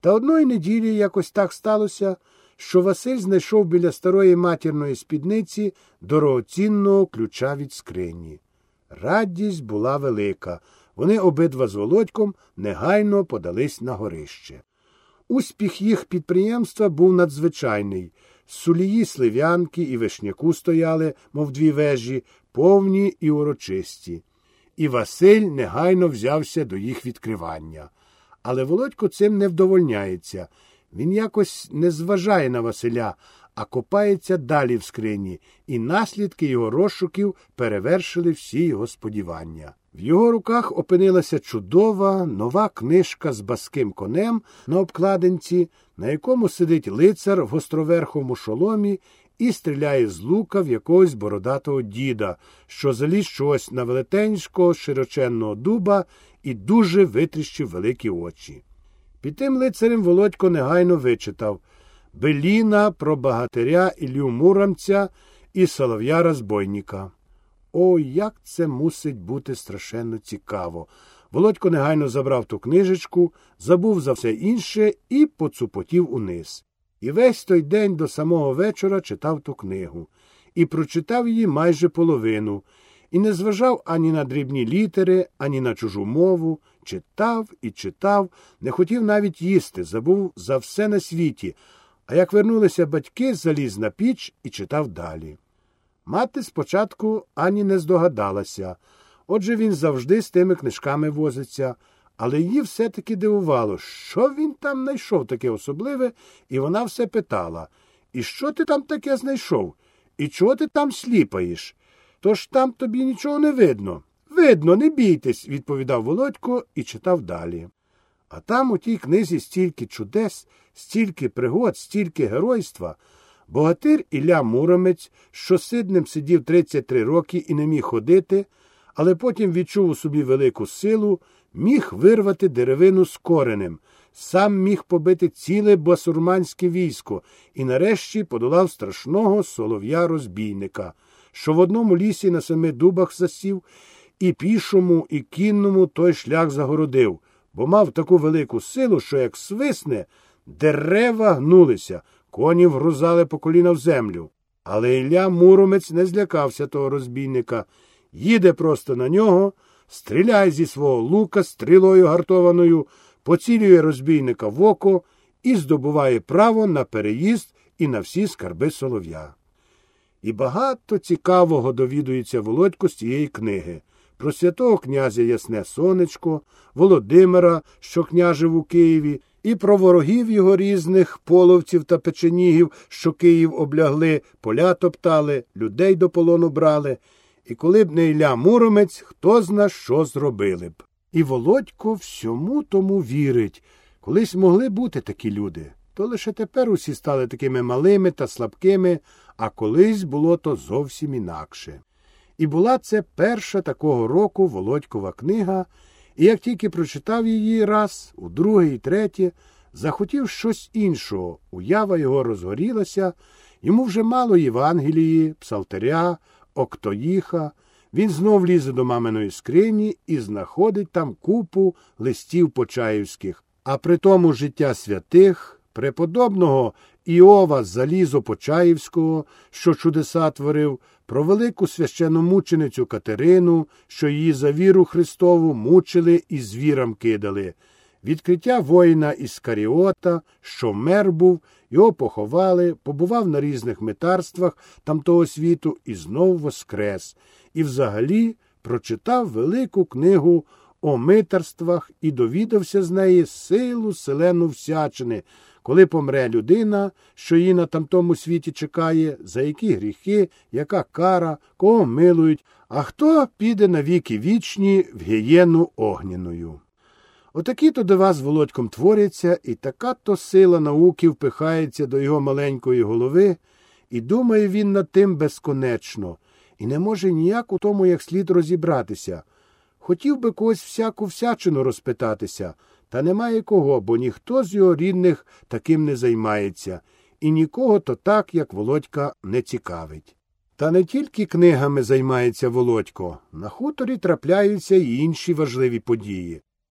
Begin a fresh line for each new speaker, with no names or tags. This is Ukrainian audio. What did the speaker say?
Та одної неділі якось так сталося, що Василь знайшов біля старої матірної спідниці дорогоцінного ключа від скрині. Радість була велика. Вони обидва з Володьком негайно подались на горище. Успіх їх підприємства був надзвичайний. Сулії слив'янки і вишняку стояли, мов дві вежі, повні і урочисті. І Василь негайно взявся до їх відкривання. Але Володько цим не вдовольняється. Він якось не зважає на Василя, а копається далі в скрині, і наслідки його розшуків перевершили всі його сподівання. В його руках опинилася чудова нова книжка з баским конем на обкладинці, на якому сидить лицар в гостроверховому шоломі і стріляє з лука в якогось бородатого діда, що заліз щось на велетенського широченного дуба і дуже витріщив великі очі. Під тим лицарем Володько негайно вичитав Беліна про багатиря Ілью Муромця і Солов'я Розбойника. О, як це мусить бути страшенно цікаво. Володько негайно забрав ту книжечку, забув за все інше і поцупотів униз. І весь той день до самого вечора читав ту книгу, і прочитав її майже половину, і не зважав ані на дрібні літери, ані на чужу мову, читав і читав, не хотів навіть їсти, забув за все на світі. А як вернулися батьки, заліз на піч і читав далі. Мати спочатку ані не здогадалася. Отже він завжди з тими книжками возиться, але її все-таки дивувало, що він там знайшов таке особливе, і вона все питала І що ти там таке знайшов? І чого ти там сліпаєш? Тож там тобі нічого не видно. Видно, не бійтесь, відповідав Володько і читав далі. А там у тій книзі стільки чудес, стільки пригод, стільки геройства. Богатир Ілля Муромець, що сидним сидів 33 роки і не міг ходити, але потім відчув у собі велику силу, міг вирвати деревину з коренем, сам міг побити ціле басурманське військо і нарешті подолав страшного солов'я розбійника, що в одному лісі на семи дубах засів, і пішому, і кінному той шлях загородив, бо мав таку велику силу, що як свисне, дерева гнулися. Коні вгрузали по коліна в землю. Але Ілля Муромець не злякався того розбійника, їде просто на нього, стріляє зі свого лука стрілою гартованою, поцілює розбійника в око і здобуває право на переїзд і на всі скарби солов'я. І багато цікавого довідується Володько з цієї книги про святого князя Ясне Сонечко, Володимира, що княжив у Києві, і про ворогів його різних половців та печенігів, що Київ облягли, поля топтали, людей до полону брали. І коли б не Ілля Муромець, хто зна, що зробили б. І Володько всьому тому вірить. Колись могли бути такі люди, то лише тепер усі стали такими малими та слабкими, а колись було то зовсім інакше. І була це перша такого року Володькова книга, і як тільки прочитав її раз, у другий і третє, захотів щось іншого, уява його розгорілася, йому вже мало Євангелії, псалтеря, октоїха. Він знов лізе до маминої скрині і знаходить там купу листів почаївських, а при тому життя святих, преподобного Іова Залізо Почаївського, що чудеса творив, про велику священомученицю Катерину, що її за віру Христову мучили і звірам кидали, відкриття воїна Іскаріота, що мер був, його поховали, побував на різних метарствах тамтого світу і знов воскрес, і взагалі прочитав велику книгу о митарствах і довідався з неї силу селену всячини коли помре людина, що її на тамтому світі чекає, за які гріхи, яка кара, кого милують, а хто піде на віки вічні в гієну огняною. Отакі то до вас володьком творяться, і така то сила науки впихається до його маленької голови, і думає він над тим безконечно, і не може ніяк у тому як слід розібратися. Хотів би когось всяку всячину розпитатися, та немає кого, бо ніхто з його рідних таким не займається, і нікого то так, як Володька, не цікавить. Та не тільки книгами займається Володько, на хуторі трапляються й інші важливі події.